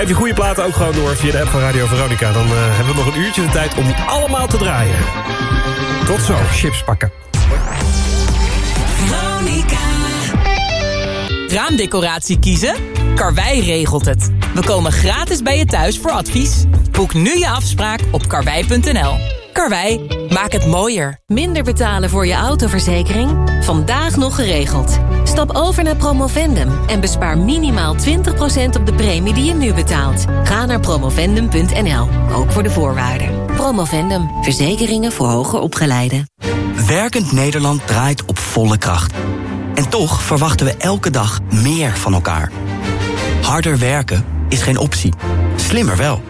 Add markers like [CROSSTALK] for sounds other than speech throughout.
Geef je goede platen ook gewoon door via de app van Radio Veronica. Dan uh, hebben we nog een uurtje de tijd om allemaal te draaien. Tot zo, chips pakken. Veronica. Raamdecoratie kiezen? Karwei regelt het. We komen gratis bij je thuis voor advies. Boek nu je afspraak op karwei.nl. Karwei, maak het mooier. Minder betalen voor je autoverzekering? Vandaag nog geregeld. Stap over naar Promovendum en bespaar minimaal 20% op de premie die je nu betaalt. Ga naar promovendum.nl, ook voor de voorwaarden. Promovendum, verzekeringen voor hoger opgeleiden. Werkend Nederland draait op volle kracht. En toch verwachten we elke dag meer van elkaar. Harder werken is geen optie. Slimmer wel.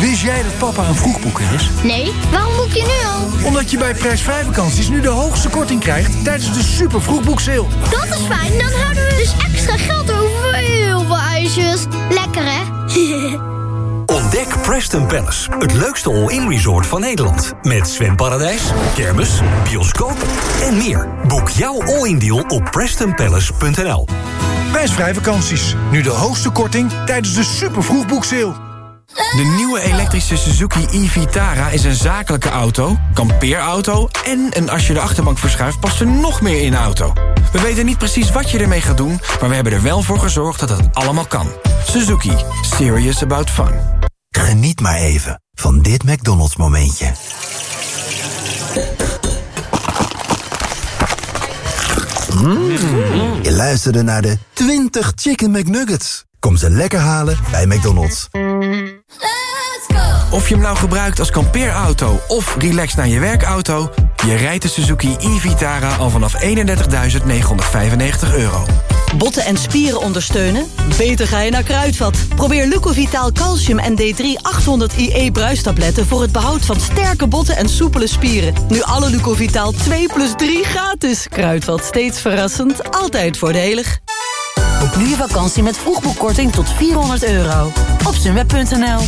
Wist jij dat papa een vroegboeker is? Nee, waarom boek je nu al? Omdat je bij prijsvrij vakanties nu de hoogste korting krijgt tijdens de super vroegboekseil. Dat is fijn, dan houden we dus extra geld over heel veel ijsjes. Lekker hè? [LAUGHS] Ontdek Preston Palace, het leukste all-in resort van Nederland. Met zwemparadijs, kermis, bioscoop en meer. Boek jouw all-in deal op prestonpalace.nl. Prijsvrij vakanties, nu de hoogste korting tijdens de super vroegboekseil. De nieuwe elektrische Suzuki e-Vitara is een zakelijke auto, kampeerauto... en een als je de achterbank verschuift past er nog meer in de auto. We weten niet precies wat je ermee gaat doen... maar we hebben er wel voor gezorgd dat het allemaal kan. Suzuki. Serious about fun. Geniet maar even van dit McDonald's momentje. Mm. Je luisterde naar de 20 Chicken McNuggets. Kom ze lekker halen bij McDonald's. Of je hem nou gebruikt als kampeerauto of relax naar je werkauto... je rijdt de Suzuki e-Vitara al vanaf 31.995 euro. Botten en spieren ondersteunen? Beter ga je naar Kruidvat. Probeer Lucovitaal Calcium en D3 800 IE bruistabletten... voor het behoud van sterke botten en soepele spieren. Nu alle Lucovitaal 2 plus 3 gratis. Kruidvat, steeds verrassend, altijd voordelig. Boek nu je vakantie met vroegboekkorting tot 400 euro. Op sunweb.nl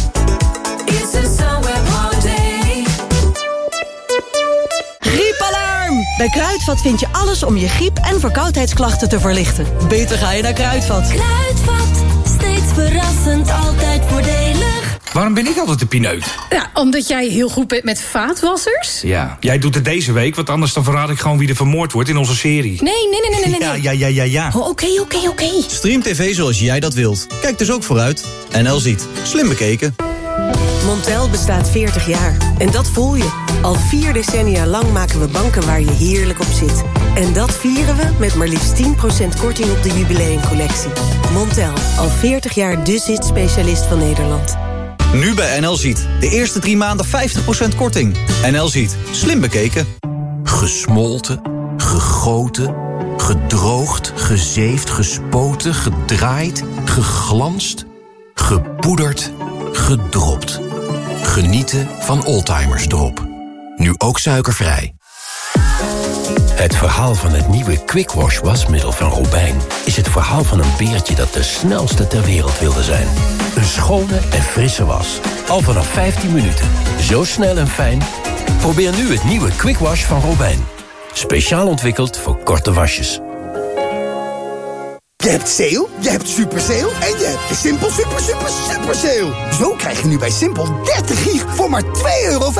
Griepalarm! Bij Kruidvat vind je alles om je griep- en verkoudheidsklachten te verlichten. Beter ga je naar Kruidvat. Kruidvat, steeds verrassend, altijd voordelig. Waarom ben ik altijd de pineut? Ja, omdat jij heel goed bent met vaatwassers. Ja, jij doet het deze week, want anders dan verraad ik gewoon wie er vermoord wordt in onze serie. Nee, nee, nee, nee, nee. Ja, ja, ja, ja, ja. Oh, Oké, oké, oké. Stream TV zoals jij dat wilt. Kijk dus ook vooruit. NL ziet. Slim bekeken. Montel bestaat 40 jaar. En dat voel je. Al vier decennia lang maken we banken waar je heerlijk op zit. En dat vieren we met maar liefst 10% korting op de jubileumcollectie. Montel, al 40 jaar de zit-specialist van Nederland. Nu bij NL Ziet. De eerste drie maanden 50% korting. NL Ziet. Slim bekeken. Gesmolten, gegoten, gedroogd, gezeefd, gespoten, gedraaid, geglanst, gepoederd, gedropt. Genieten van Oldtimers Drop. Nu ook suikervrij. Het verhaal van het nieuwe Quick Wash wasmiddel van Robijn... is het verhaal van een beertje dat de snelste ter wereld wilde zijn. Een schone en frisse was. Al vanaf 15 minuten. Zo snel en fijn. Probeer nu het nieuwe Quick Wash van Robijn. Speciaal ontwikkeld voor korte wasjes. Je hebt sale, je hebt super sale en je hebt de Simpel super super super sale. Zo krijg je nu bij Simpel 30 gig voor maar 2,50 euro.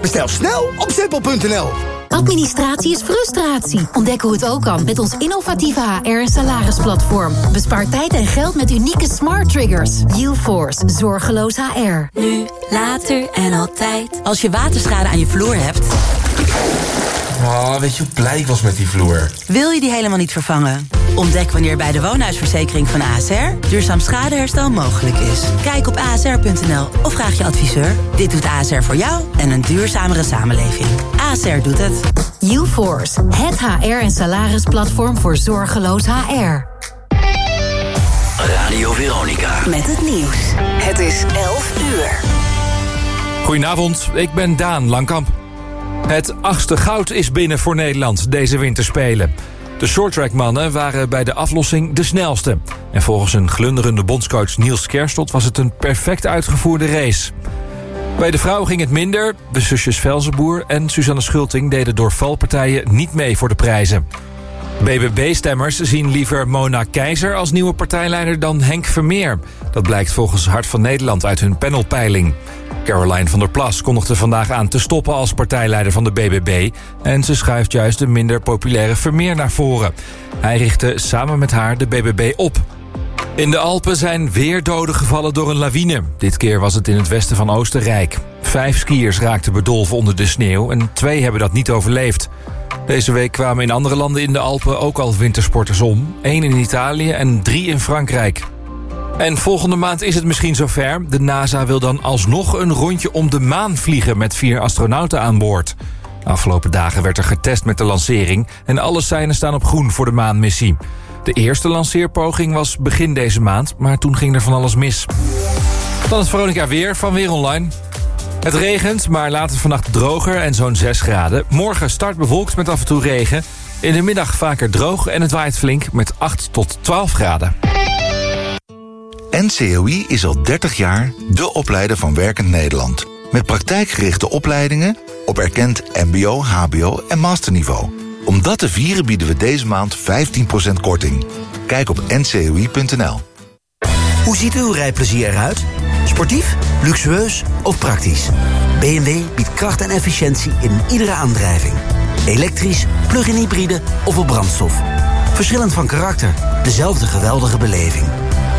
Bestel snel op simpel.nl. Administratie is frustratie. Ontdek hoe het ook kan met ons innovatieve HR- en salarisplatform. Bespaar tijd en geld met unieke smart triggers. UForce, zorgeloos HR. Nu, later en altijd. Als je waterschade aan je vloer hebt... Oh, weet je hoe blij ik was met die vloer? Wil je die helemaal niet vervangen? Ontdek wanneer bij de woonhuisverzekering van ASR... duurzaam schadeherstel mogelijk is. Kijk op asr.nl of vraag je adviseur. Dit doet ASR voor jou en een duurzamere samenleving. ASR doet het. UForce, het HR- en salarisplatform voor zorgeloos HR. Radio Veronica. Met het nieuws. Het is 11 uur. Goedenavond, ik ben Daan Langkamp. Het achtste goud is binnen voor Nederland deze winterspelen. De shorttrackmannen waren bij de aflossing de snelste. En volgens een glunderende bondscoach Niels Kerstot... was het een perfect uitgevoerde race. Bij de vrouwen ging het minder. De zusjes Velzenboer en Suzanne Schulting... deden door valpartijen niet mee voor de prijzen. BBB-stemmers zien liever Mona Keizer als nieuwe partijleider dan Henk Vermeer. Dat blijkt volgens Hart van Nederland uit hun panelpeiling. Caroline van der Plas kondigde vandaag aan te stoppen als partijleider van de BBB... en ze schuift juist de minder populaire Vermeer naar voren. Hij richtte samen met haar de BBB op. In de Alpen zijn weer doden gevallen door een lawine. Dit keer was het in het westen van Oostenrijk. Vijf skiers raakten bedolven onder de sneeuw... en twee hebben dat niet overleefd. Deze week kwamen in andere landen in de Alpen ook al wintersporters om. Eén in Italië en drie in Frankrijk. En volgende maand is het misschien zover. De NASA wil dan alsnog een rondje om de maan vliegen... met vier astronauten aan boord. Afgelopen dagen werd er getest met de lancering... en alle seinen staan op groen voor de maanmissie. De eerste lanceerpoging was begin deze maand... maar toen ging er van alles mis. Dan het Veronica Weer van Weer Online. Het regent, maar later vannacht droger en zo'n 6 graden. Morgen start bewolkt met af en toe regen. In de middag vaker droog en het waait flink met 8 tot 12 graden. NCOI is al 30 jaar de opleider van Werkend Nederland. Met praktijkgerichte opleidingen op erkend mbo, hbo en masterniveau. Om dat te vieren bieden we deze maand 15% korting. Kijk op ncoi.nl. Hoe ziet uw rijplezier eruit? Sportief, luxueus of praktisch? BMW biedt kracht en efficiëntie in iedere aandrijving. Elektrisch, plug-in hybride of op brandstof. Verschillend van karakter, dezelfde geweldige beleving.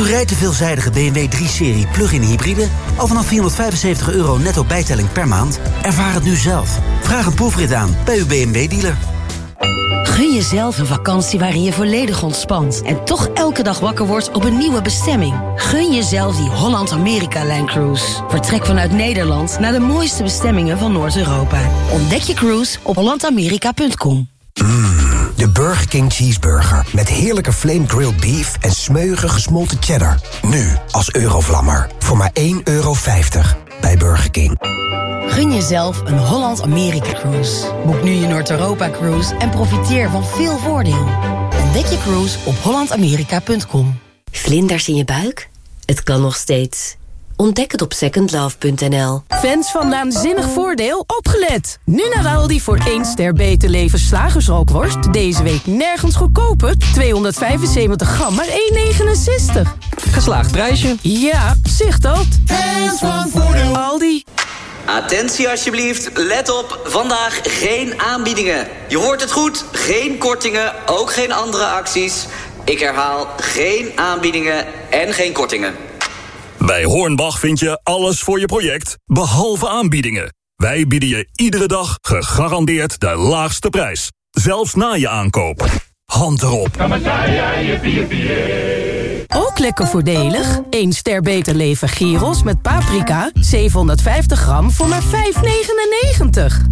U rijdt de veelzijdige BMW 3-serie plug-in hybride... al vanaf 475 euro netto bijtelling per maand? Ervaar het nu zelf. Vraag een proefrit aan bij uw BMW-dealer. Gun jezelf een vakantie waarin je volledig ontspant... en toch elke dag wakker wordt op een nieuwe bestemming. Gun jezelf die Holland-Amerika-line-cruise. Vertrek vanuit Nederland naar de mooiste bestemmingen van Noord-Europa. Ontdek je cruise op hollandamerika.com. De Burger King Cheeseburger. Met heerlijke flame grilled beef en smeuige gesmolten cheddar. Nu als Eurovlammer. Voor maar 1,50 euro bij Burger King. Gun jezelf een Holland-Amerika-cruise. Boek nu je Noord-Europa-cruise en profiteer van veel voordeel. Ontdek je cruise op hollandamerika.com. Vlinders in je buik? Het kan nog steeds. Ontdek het op secondlove.nl. Fans van Naanzinnig Voordeel, opgelet! Nu naar Aldi voor 1 ster beter leven slagersrookworst. Deze week nergens goedkoper. 275 gram, maar 1,69. Geslaagd prijsje. Ja, zicht dat. Fans van Voordeel. Aldi. Attentie alsjeblieft, let op, vandaag geen aanbiedingen. Je hoort het goed, geen kortingen, ook geen andere acties. Ik herhaal, geen aanbiedingen en geen kortingen. Bij Hornbach vind je alles voor je project, behalve aanbiedingen. Wij bieden je iedere dag gegarandeerd de laagste prijs. Zelfs na je aankoop. Hand erop. Ook lekker voordelig. 1 ster beter leven gyros met paprika. 750 gram voor maar 5,99.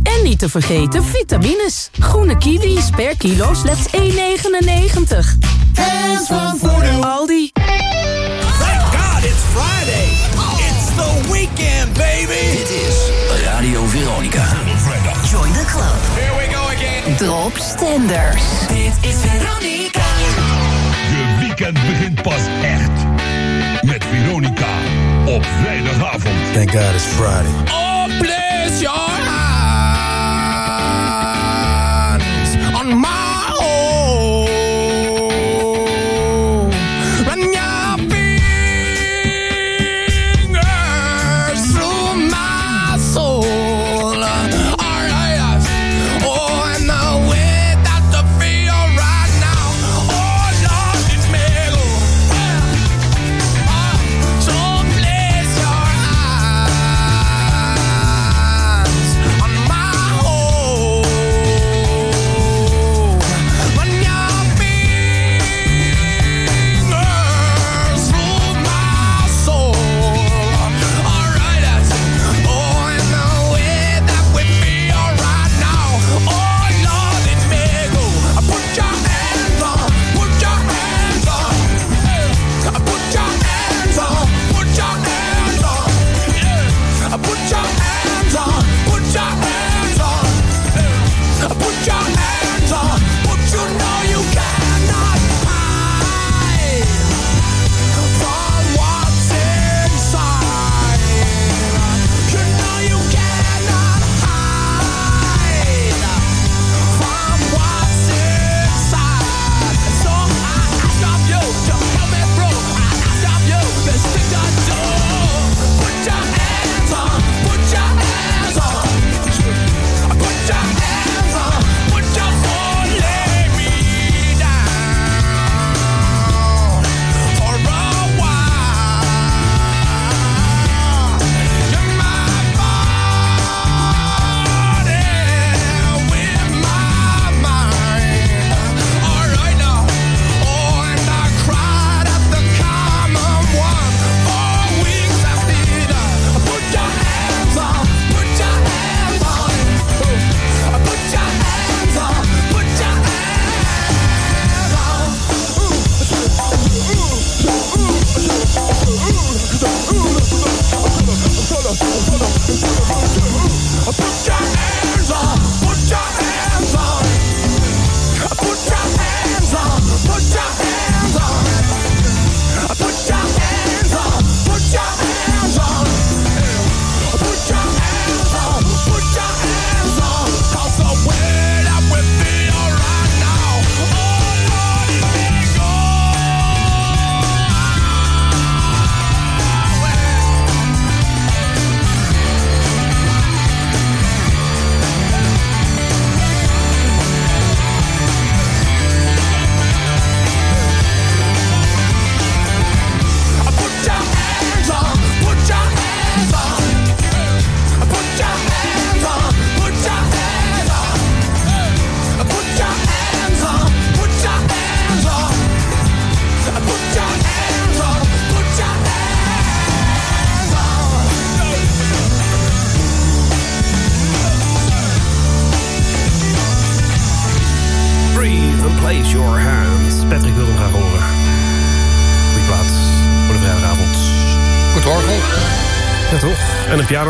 En niet te vergeten vitamines. Groene kiwis per kilo slechts 1,99. Hands van. Aldi. Friday. It's the weekend, baby. Dit is Radio Veronica. Join the club. Here we go again. Drop Stenders. Dit is Veronica. Je weekend begint pas echt. Met Veronica. Op vrijdagavond. Thank God it's Friday. Oh,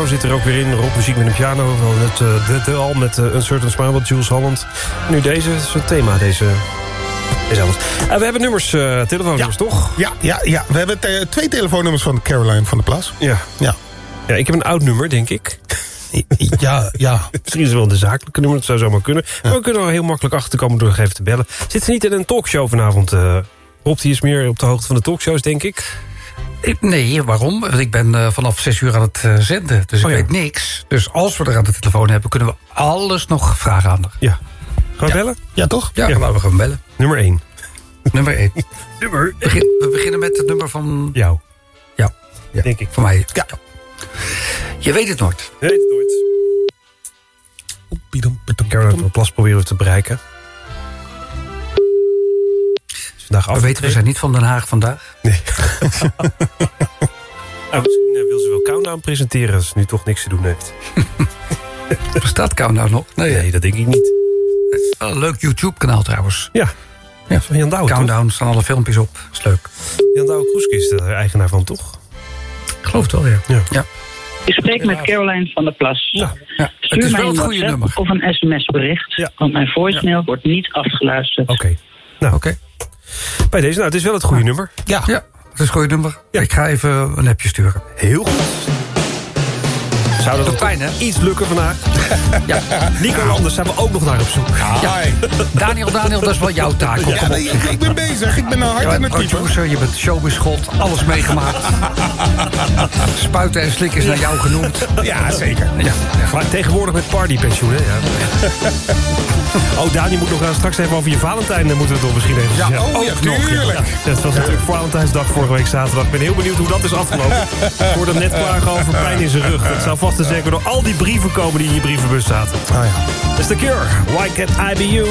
zit er ook weer in. Rockmuziek met een piano. Wel Net eh, de, al met uh, Uncertain Smile Jules Holland. Nu deze, is het thema, deze... deze avond. Eh, we hebben nummers, eh, telefoonnummers, toch? Ja, ja, ja. We hebben te- twee telefoonnummers van Caroline van der Plas. Ja. Ja. Ja, ik heb een oud nummer, denk ik. [LAUGHS] Ja, ja. [LAUGHS] Misschien is het wel de zakelijke nummer, dat zou zomaar kunnen. Maar we kunnen er heel makkelijk achterkomen door nog even te bellen. Zit ze niet in een talkshow vanavond? eh Rob, die is meer op de hoogte van de talkshows, denk ik. Nee, waarom? Want ik ben eh, vanaf zes uur aan het eh, zenden. Dus Oh, ik ja. weet niks. Dus als we er aan de telefoon hebben, kunnen we alles nog vragen aan haar. Ja. Gaan we bellen? Ja, toch? Ja, laten we gaan bellen. Nummer 1. Nummer 1. [LAUGHS] nummer Begin, we beginnen met het nummer van... Jou. Ja. ja. Denk ik. Van mij. Ja. Je weet het nooit. Je weet het nooit. Caroline van Plas proberen we te bereiken. We weten, we zijn niet van Den Haag vandaag. Nee. [LAUGHS] Nou, misschien eh, wil ze wel Countdown presenteren als ze nu toch niks te doen heeft. [LAUGHS] Bestaat Countdown nog? Nee, dat denk ik niet. Wel een leuk YouTube-kanaal trouwens. Ja. ja. Van Jan Douwe, Countdown, staan alle filmpjes op. Is leuk. Jan Douwe Kroeske is de eigenaar van, toch? Ik geloof het wel, ja. Ja. ja. Ik spreek met Caroline van der Plas. Ja, het Stuur is mij wel een het goede WhatsApp nummer. of een sms-bericht, want mijn voicemail wordt niet afgeluisterd. Oké. Nou, oké. Bij deze, nou, het is wel het goede nummer. Ja. ja, het is een goede nummer. Ik ga even een appje sturen. Heel goed. Zou dat pijn, hè? iets lukken vandaag? Ja. Nico Landers zijn we ook nog naar op zoek. Ja. Daniel, Daniel, dat is wel jouw taak. Ja, nee, ik, ik ben bezig. Ik ben nou hard aan het typen. producer, je bent showbiz-god, alles meegemaakt. [LAUGHS] Spuiten en slikken is naar jou genoemd. Ja, zeker. Ja. Maar tegenwoordig met partypensioen, hè? Ja. [LAUGHS] Oh, Dani moet nog eh, straks even over je Valentijn... moeten we het toch misschien even Ja, zeggen. oh ja, Ook nog. Ja, dat was natuurlijk Valentijnsdag vorige week zaterdag. Ik ben heel benieuwd hoe dat is afgelopen. Ik hoorde net klagen over pijn in zijn rug. Dat zou vast en zeker door al die brieven komen die in je brievenbus zaten. Oh ja. The Cure. Why can't I be you?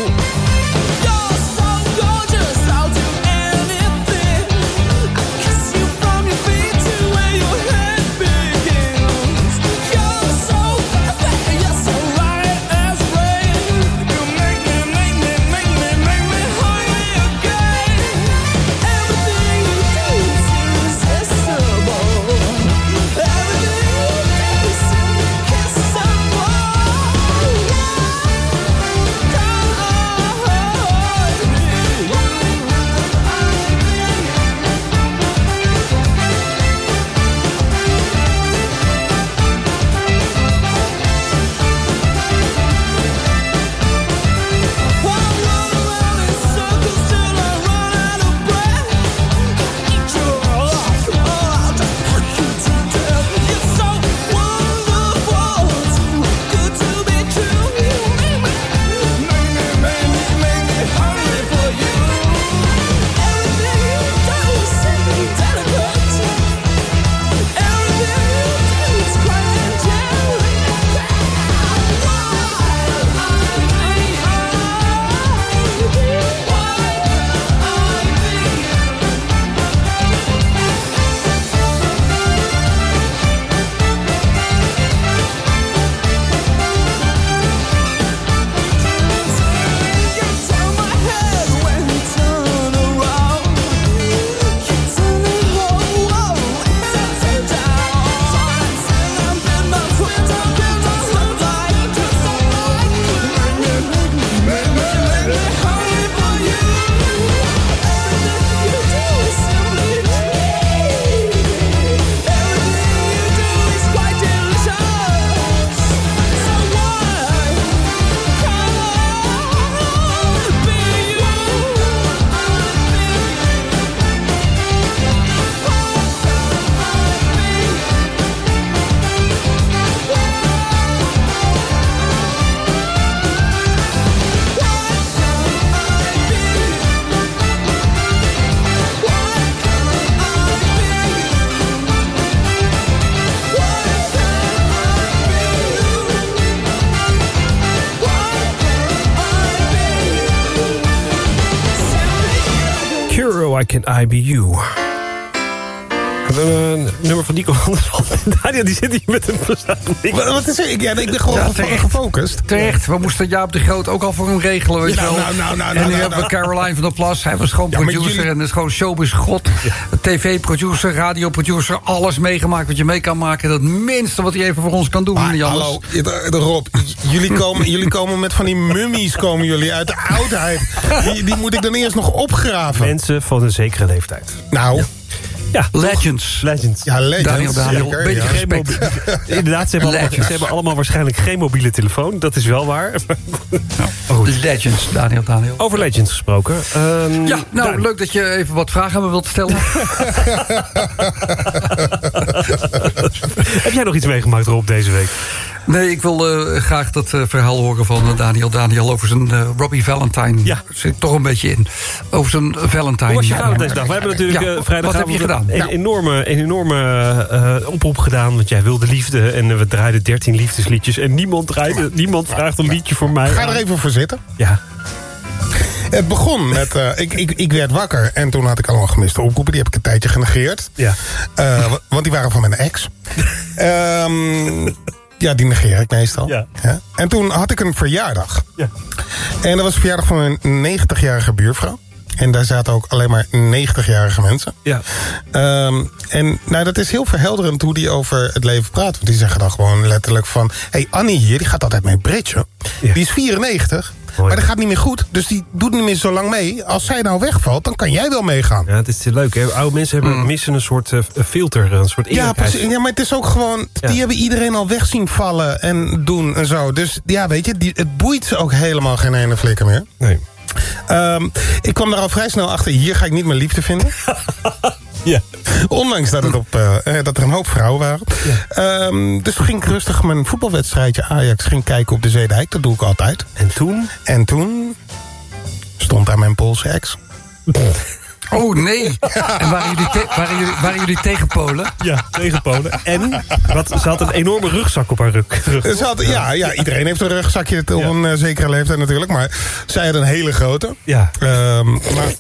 Cure, Een nummer van Nico Andersson. [LAUGHS] Daniel, die zit hier met een verzameling. Wat, wat is er? Ik, ja, ik ben gewoon Ja, terecht. gefocust. Terecht, we moesten Jaap de Groot ook al voor hem regelen, weet je Nou, wel. nou, nou, nou, en nou, nu nou, hebben we nou. Caroline van der Plas. Hij was gewoon Ja, producer jullie- en is gewoon showbiz god. TV-producer, radioproducer, alles meegemaakt wat je mee kan maken. Dat minste wat hij even voor ons kan doen, Maar, hallo, de, de Rob, jullie komen, [LAUGHS] jullie komen met van die mummies komen jullie uit de oudheid. Die, die moet ik dan eerst nog opgraven. Mensen van een zekere leeftijd. Nou, Ja, Legends. Legends. ja, legends. Daniel, Daniel, Zeker, beetje ja. respect. [LAUGHS] Inderdaad, ze hebben, allemaal, Legends. ze hebben allemaal waarschijnlijk geen mobiele telefoon. Dat is wel waar. [LAUGHS] Goed. Legends, Daniel, Daniel. Over Legends gesproken. Ehm, Ja, nou, leuk dat je even wat vragen aan me wilt stellen. [LAUGHS] Heb jij nog iets meegemaakt, Rob, deze week? Nee, ik wil eh, graag dat eh, verhaal horen van eh, Daniel. Daniel over zijn eh, Robbie Valentine. Ja. Zit toch een beetje in. Over zijn Valentine. Hoe was je Valentijnsdag? dag? We hebben natuurlijk Ja, eh, wat vrijdagavond heb je gedaan? een enorme, een enorme eh, oproep gedaan. Want jij wilde liefde en we draaiden 13 liefdesliedjes. En niemand, draaide, niemand vraagt een liedje voor mij. Ga er even voor zitten. Ja. Het begon met... eh, ik, ik, ik werd wakker en toen had ik al een gemiste oproepen. Die heb ik een tijdje genegeerd. Ja. Eh, wa- want die waren van mijn ex. [LAUGHS] Ehm, ja, die negeer ik meestal. Ja. En toen had ik een verjaardag. Ja. En dat was de verjaardag van mijn 90-jarige buurvrouw. En daar zaten ook alleen maar 90-jarige mensen. Ja. Ehm, en nou, dat is heel verhelderend hoe die over het leven praat. Want die zeggen dan gewoon letterlijk van... hey, Annie hier, die gaat altijd mee bridgen. Ja. Die is 94, Mooi. Maar dat gaat niet meer goed. Dus die doet niet meer zo lang mee. Als zij nou wegvalt, dan kan jij wel meegaan. Ja, het is leuk. Hè? Oude mensen hebben, missen een soort eh, filter, een soort Mm. Ja, precies. Ja, maar het is ook gewoon... Ja. Die hebben iedereen al weg zien vallen en doen en zo. Dus ja, weet je, die, het boeit ze ook helemaal geen ene flikker meer. Nee. Ehm, ik kwam daar al vrij snel achter. Hier ga ik niet mijn liefde vinden. [LAUGHS] Ja. Ondanks dat, het op, eh, eh, dat er een hoop vrouwen waren. Ehm, dus toen ging ik rustig mijn voetbalwedstrijdje Ajax ging kijken op de Zeedijk. Dat doe ik altijd. En toen? En toen stond daar mijn Poolse ex. [LAUGHS] Oh nee. [LAUGHS] En waren jullie, te- waren, jullie, waren jullie tegen Polen? Ja, tegen Polen. En wat, ze had een enorme rugzak op haar rug. rug. Ze had, ja, ja, iedereen heeft een rugzakje op een eh, zekere leeftijd natuurlijk. Maar zij had een hele grote. Ja. Ehm, maar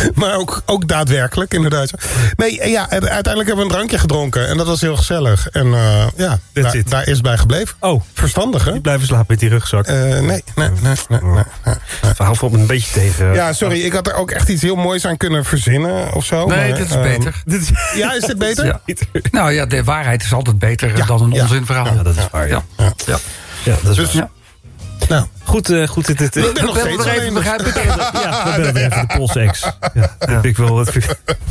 [LAUGHS] maar ook, ook daadwerkelijk, inderdaad. Nee, eh, ja, en uiteindelijk hebben we een drankje gedronken. En dat was heel gezellig. En eh, ja, daar, daar is bij gebleven. Oh, Verstandig, hè? die blijven slapen met die rugzak. Eh, nee, nee, nee, nee, nee, nee. Het verhaal valt me een beetje tegen. Ja, sorry, ik had er ook echt iets heel moois aan kunnen verzinnen of zo. Nee, maar, dit is ehm, beter. Dit is, [LAUGHS] Ja, is dit beter? Ja. Nou ja, de waarheid is altijd beter Ja, dan een ja, onzinverhaal. ja, dat is waar. Ja, Ja. Ja. ja dat is Dus, waar. Nou, Goed, eh, goed. Dit, dit, ik ben [LAUGHS] nog We steeds er even, alleen. begrijp ik. Ja, we bellen weer even de Poolse ex. Ja, dat vind ik wel een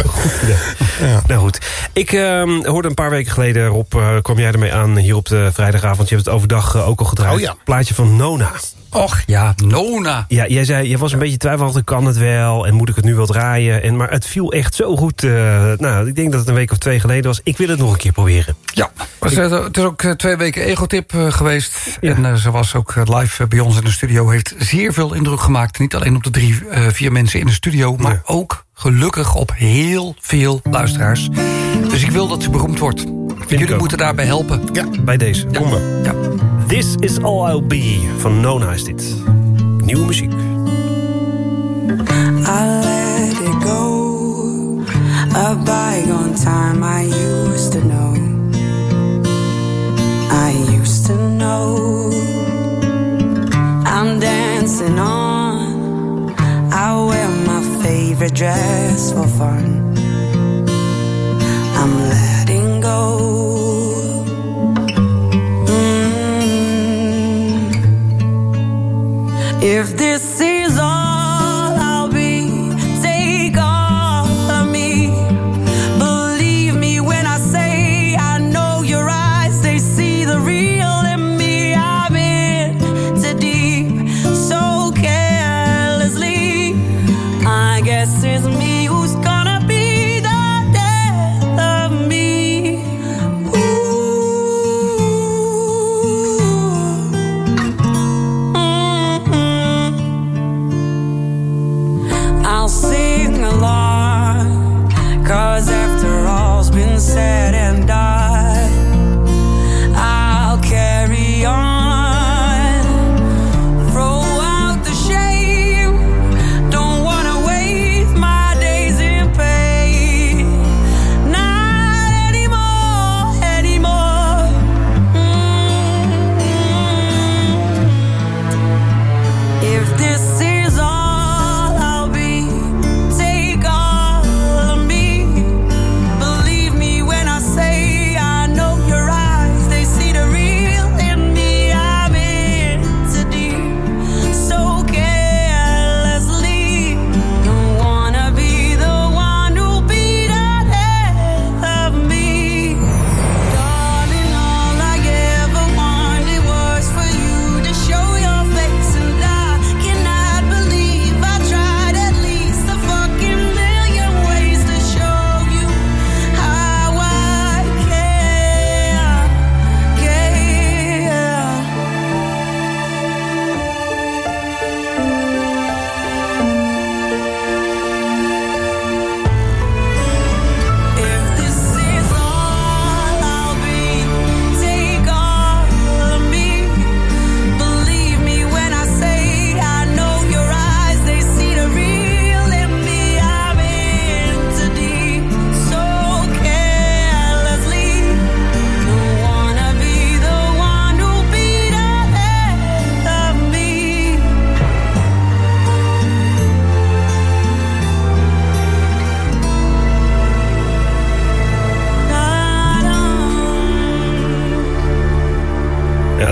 goed idee. Nou goed. Ik ehm, hoorde een paar weken geleden, Rob, eh, kwam jij ermee aan hier op de vrijdagavond. Je hebt het overdag eh, ook al gedraaid. Oh ja. Plaatje van Nona. Och ja, Nona. Ja, jij zei, je was een beetje twijfelachtig, kan het wel en moet ik het nu wel draaien? En, maar het viel echt zo goed. nou, ik denk dat het een week of twee geleden was. Ik wil het nog een keer proberen. Ja, het is, het is ook twee weken egotip geweest. Ja. En ze was ook live eh, bij ons in de studio. Heeft zeer veel indruk gemaakt. Niet alleen op de drie, eh, vier mensen in de studio... maar Nee. ook gelukkig op heel veel luisteraars. Dus ik wil dat ze beroemd wordt. Jullie moeten daarbij helpen. Ja, Bij deze. Ja. This is all I'll be van Nona is dit. Nieuwe muziek. I let it go. A bygone time I used to know. I used to know. Dancing on. I wear my favorite dress for fun. I'm letting go. Mm. If this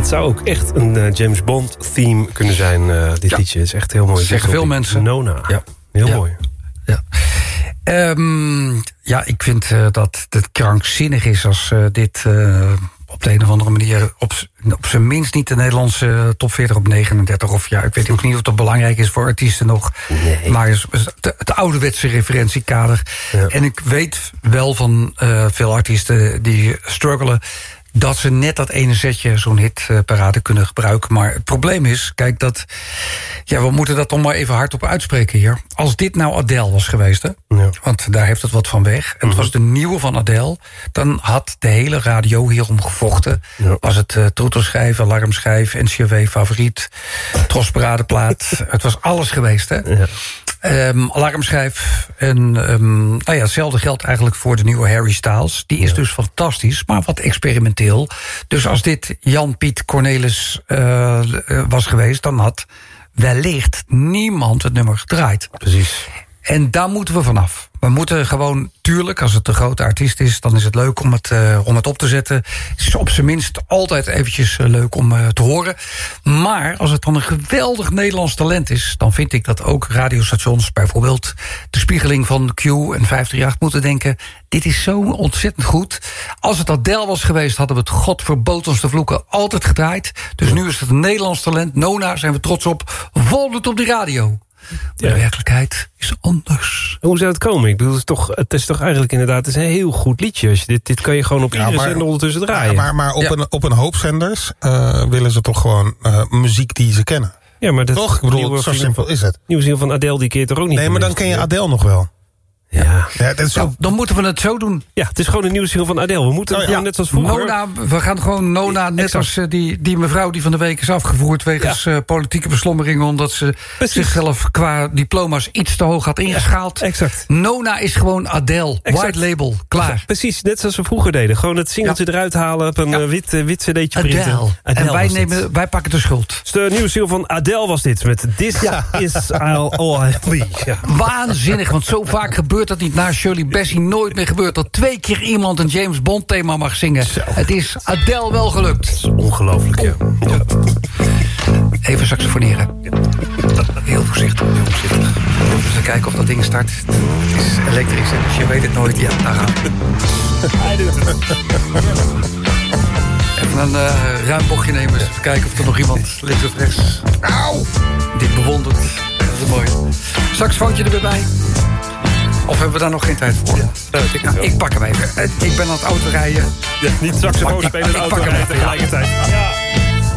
zou ook echt een eh, James Bond theme kunnen zijn, eh, dit liedje. Is echt heel mooi. Zeggen veel mensen. Nona. Ja. Heel Ja. mooi. Ehm, ja, ik vind eh, dat het krankzinnig is als dit op de een of andere manier... op, op zijn minst niet de Nederlandse top 40 op 39. Of ja, ik weet ook niet of dat belangrijk is voor artiesten nog. Maar is, is het, het ouderwetse referentiekader. En ik weet wel van veel artiesten die struggelen dat ze net dat ene zetje, zo'n hitparade kunnen gebruiken. Maar het probleem is, kijk, dat... Ja, we moeten dat toch maar even hardop uitspreken hier. Als dit nou Adele was geweest, hè? Want daar heeft het wat van weg. En het was de nieuwe van Adele. Dan had de hele radio hierom gevochten. Was het uh, troetelschijf, alarmschijf, NCRW favoriet... trosparadeplaat. [LAUGHS] het was alles geweest, hè? Ehm, alarmschijf. En ehm, nou ja, hetzelfde geldt eigenlijk voor de nieuwe Harry Styles. Die is dus fantastisch, maar wat experimenteel. Dus als dit Jan-Piet Cornelis eh, eh, was geweest... dan had wellicht niemand het nummer gedraaid. Precies. En daar moeten we vanaf. We moeten gewoon, tuurlijk, als het een grote artiest is... dan is het leuk om het, uh, om het op te zetten. Het is op zijn minst altijd eventjes uh, leuk om uh, te horen. Maar als het dan een geweldig Nederlands talent is... dan vind ik dat ook radiostations, bijvoorbeeld... de spiegeling van Q en 538 moeten denken... dit is zo ontzettend goed. Als het Adele was geweest, hadden we het God verbood ons te vloeken altijd gedraaid. Dus nu is het een Nederlands talent. Nona, zijn we trots op. Volgt op de radio. De werkelijkheid is anders. Hoe zou het komen? Ik bedoel, het is toch, het is toch eigenlijk inderdaad het is een heel goed liedje. Als je dit, dit kan je gewoon op Ja, iedere maar- zender ondertussen draaien. Ja, maar maar op, een, op een hoop zenders eh, willen ze toch gewoon eh, muziek die ze kennen. Ja, maar dat Toch? Ik bedoel, nieuwe zo simpel is het. Nieuwe single van Adele, die keer toch ook niet Nee, maar dan ken je Adele nog wel. Ja. Ja, dat is zo... Dan moeten we het zo doen. Ja, het is gewoon een nieuwe single van Adele. We moeten Oh, gewoon ja. net zoals vroeger... Nona, we gaan gewoon Nona, net als eh, die, die mevrouw die van de week is afgevoerd... wegens eh, politieke beslommeringen... omdat ze zichzelf qua diploma's iets te hoog had ingeschaald. exact. Nona is gewoon Adele, Exact. white label, klaar. Precies, net zoals we vroeger deden. Gewoon het singeltje eruit halen, op een eh, wit, eh, wit cd'tje printen. Adele. en wij, dit. nemen, wij pakken de schuld. Dus de nieuwe single van Adele was dit, met This is I'll All. Waanzinnig, want zo vaak gebeurt dat niet. Na Shirley Bassey nooit meer gebeurt dat twee keer iemand een James Bond thema mag zingen. Het is Adele wel gelukt. Ongelooflijk, ja. Even saxofoneren. Heel voorzichtig. Heel voorzichtig. Even kijken of dat ding start. Het is elektrisch, dus je weet het nooit. Ja, daar gaan we. Hij doet het. Even een eh, ruim bochtje nemen. eens Even kijken of er nog iemand links of rechts... Auw! Dit bewondert. Dat is mooi. Saxofoontje er weer bij. Of hebben we daar nog geen tijd voor? ik, Nou, ik pak hem even. Ik ben aan het autorijden. Ja, niet saxofoon ik- spelen en ik pak auto hem rijden even, ja. tegelijkertijd.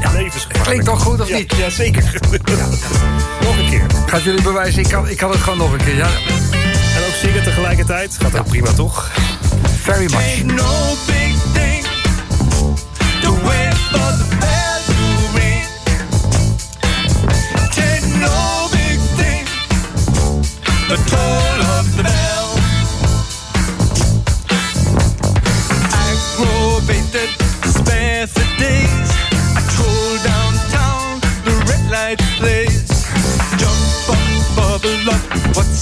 Ja, levensgevaarlijk. Klinkt toch goed of Ja, niet? Ja, zeker. Nog een keer. Gaat jullie bewijzen? Ik kan, ik kan het gewoon nog een keer. Ja, En ook zingen tegelijkertijd. Gaat ook prima, toch? very much. No big thing to wait for the bell to ring. Ain't no big thing the toll of the bell.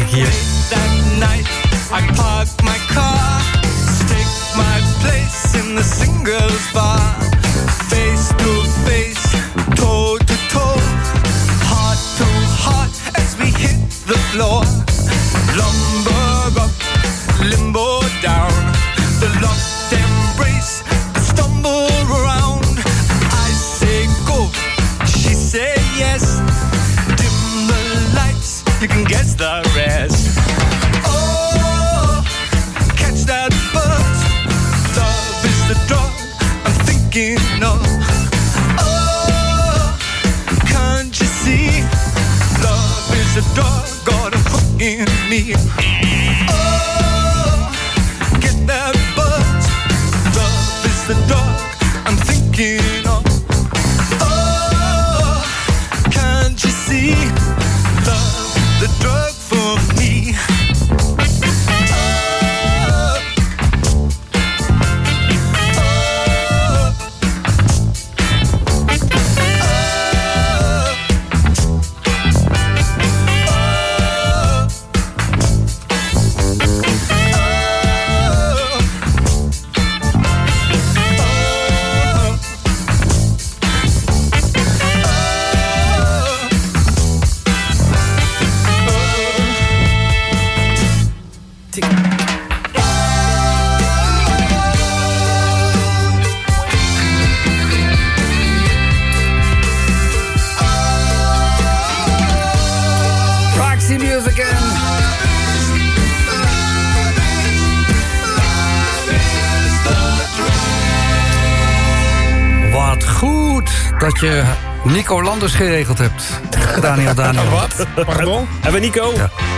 ik hier. Dat je Nico Landers geregeld hebt. Daniel, Daniel. [LAUGHS] Wat? Pardon? Hebben we Nico?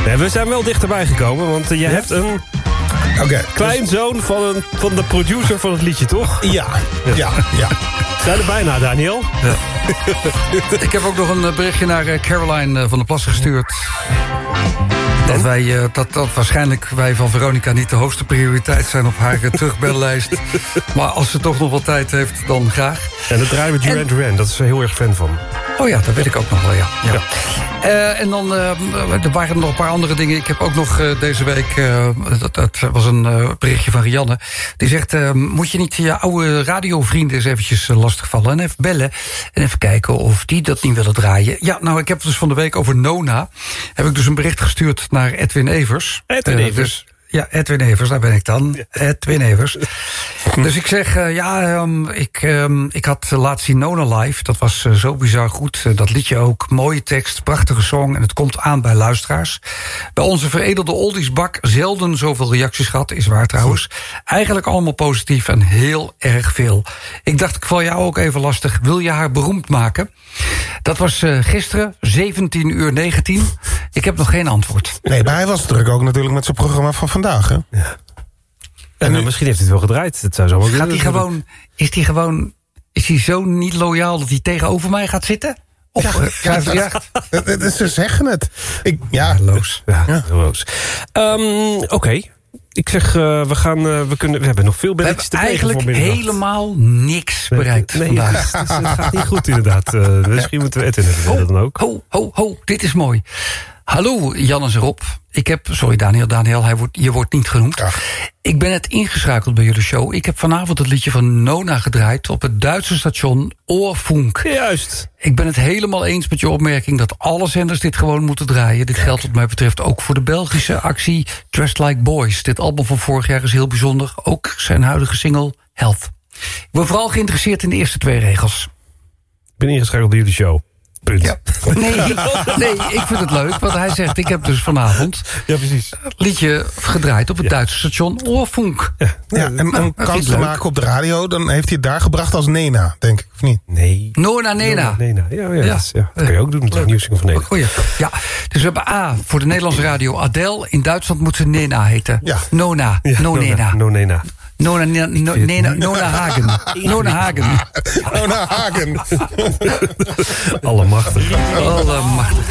Nee, we zijn wel dichterbij gekomen, want eh, je hebt een kleinzoon van, een, van de producer van het liedje, toch? Ja, ja, ja. Zijn er bijna, Daniel? Ik heb ook nog een eh, berichtje naar eh, Caroline van der Plassen gestuurd. Dat, wij, eh, dat, dat waarschijnlijk wij van Veronica niet de hoogste prioriteit zijn op haar eh, [LAUGHS] terugbellijst. maar als ze toch nog wat tijd heeft, dan graag. En dat draaien we Duran Duran, dat is er heel erg fan van. Oh ja, dat weet ik ook nog wel, ja. ja. Eh, en dan eh, er waren nog een paar andere dingen. Ik heb ook nog eh, deze week, dat, dat was een berichtje van Rianne. Die zegt, moet je niet je oude radiovrienden eens eventjes lastigvallen... en even bellen en even kijken of die dat niet willen draaien. Ja, nou, ik heb dus van de week over Nona. Heb ik dus een bericht gestuurd naar Edwin Evers. Edwin Evers. dus- ja, Edwin Evers, daar ben ik dan. Edwin Evers. dus ik zeg, eh, ja, ehm, ik, ehm, ik had eh, laatst Nona live. Dat was eh, zo bizar goed. Dat liedje ook. Mooie tekst, prachtige song. En het komt aan bij luisteraars. Bij onze veredelde oldiesbak zelden zoveel reacties gehad. Is waar trouwens. Eigenlijk allemaal positief en heel erg veel. Ik dacht, ik val jou ook even lastig. Wil je haar beroemd maken? Dat was gisteren, 17 uur 19. Ik heb nog geen antwoord. Nee, maar hij was druk ook natuurlijk met zijn programma van vandaag. Hè? En nou, misschien heeft hij het wel gedraaid. Dat zou zo Gaat kunnen hij gewoon, is hij gewoon, is hij zo niet loyaal dat hij tegenover mij gaat zitten? Op eh, 538? Het- het is- Ze zeggen het. Ik, ja, Loos. Ja, loos. Ehm, Oké. Ik zeg, eh, we, gaan, eh, we, kunnen, we hebben nog veel We belletjes hebben te eigenlijk helemaal niks bereikt Nee, vandaag. het, is- het gaat niet goed inderdaad. Eh, misschien moeten we Edwin even bellen dan ook. Ho, ho, ho, dit is mooi. Hallo, Jannes Rob. Ik heb, sorry Daniel, Daniel, hij wordt, je wordt niet genoemd. Ik ben net ingeschakeld bij jullie show. Ik heb vanavond het liedje van Nona gedraaid op het Duitse station Oorfunk. Juist. Ik ben het helemaal eens met je opmerking dat alle zenders dit gewoon moeten draaien. Dit geldt wat mij betreft ook voor de Belgische actie Dressed Like Boys. Dit album van vorig jaar is heel bijzonder. Ook zijn huidige single Health. Ik ben vooral geïnteresseerd in de eerste twee regels. Ik ben ingeschakeld bij jullie show. Punt. Nee, [LAUGHS] nee, ik vind het leuk, want hij zegt... ik heb dus vanavond Ja, precies. een liedje gedraaid op het Duitse station Oorfunk. ja, en om vind kans ik te maken op de radio... dan heeft hij het daar gebracht als Nena, denk ik, of niet? Nee. Nona Nena. Nena. Ja, ja, Ja. Dat, ja, dat kan je ook doen met de nieuwsing van Nederland. Goeie. Ja, dus we hebben A voor de Nederlandse radio Adele. In Duitsland moet ze Nena heten. Ja. Nona, no Nena. No Nena. Nona, no, Nena, Nona Hagen. Nona Hagen. Nona Hagen. Allemachtig. Allemachtig.